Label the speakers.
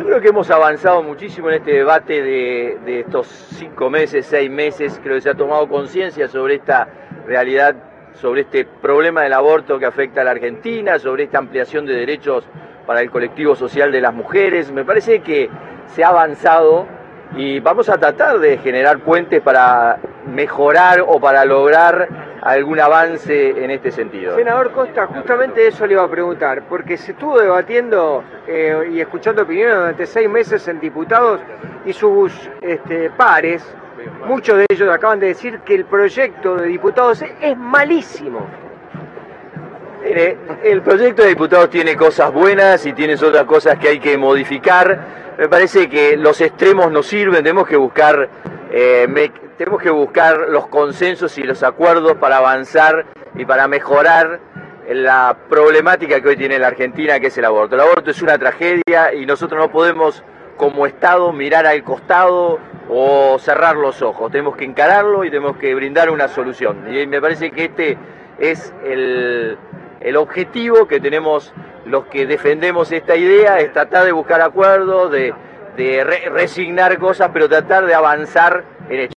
Speaker 1: Yo creo que hemos avanzado muchísimo en este debate de, de estos cinco meses, seis meses. Creo que se ha tomado conciencia sobre esta realidad, sobre este problema del aborto que afecta a la Argentina, sobre esta ampliación de derechos para el colectivo social de las mujeres. Me parece que se ha avanzado y vamos a tratar de generar puentes para mejorar o para lograr algún avance en este sentido.
Speaker 2: Senador Costa, justamente eso le iba a preguntar, porque se estuvo debatiendo eh, y escuchando opiniones durante seis meses en diputados y sus este, pares, muchos de ellos acaban de decir que el proyecto de diputados es malísimo.
Speaker 1: Mire, el proyecto de diputados tiene cosas buenas y tiene otras cosas que hay que modificar. Me parece que los extremos no sirven, tenemos que buscar, eh, tenemos que buscar los consensos y los acuerdos para avanzar y para mejorar la problemática que hoy tiene la Argentina, que es el aborto. El aborto es una tragedia y nosotros no podemos como Estado mirar al costado o cerrar los ojos. Tenemos que encararlo y tenemos que brindar una solución. Y me parece que este es el, objetivo que tenemos los que defendemos esta idea, es tratar de buscar acuerdos, de, de re resignar cosas, pero tratar de avanzar en hechos.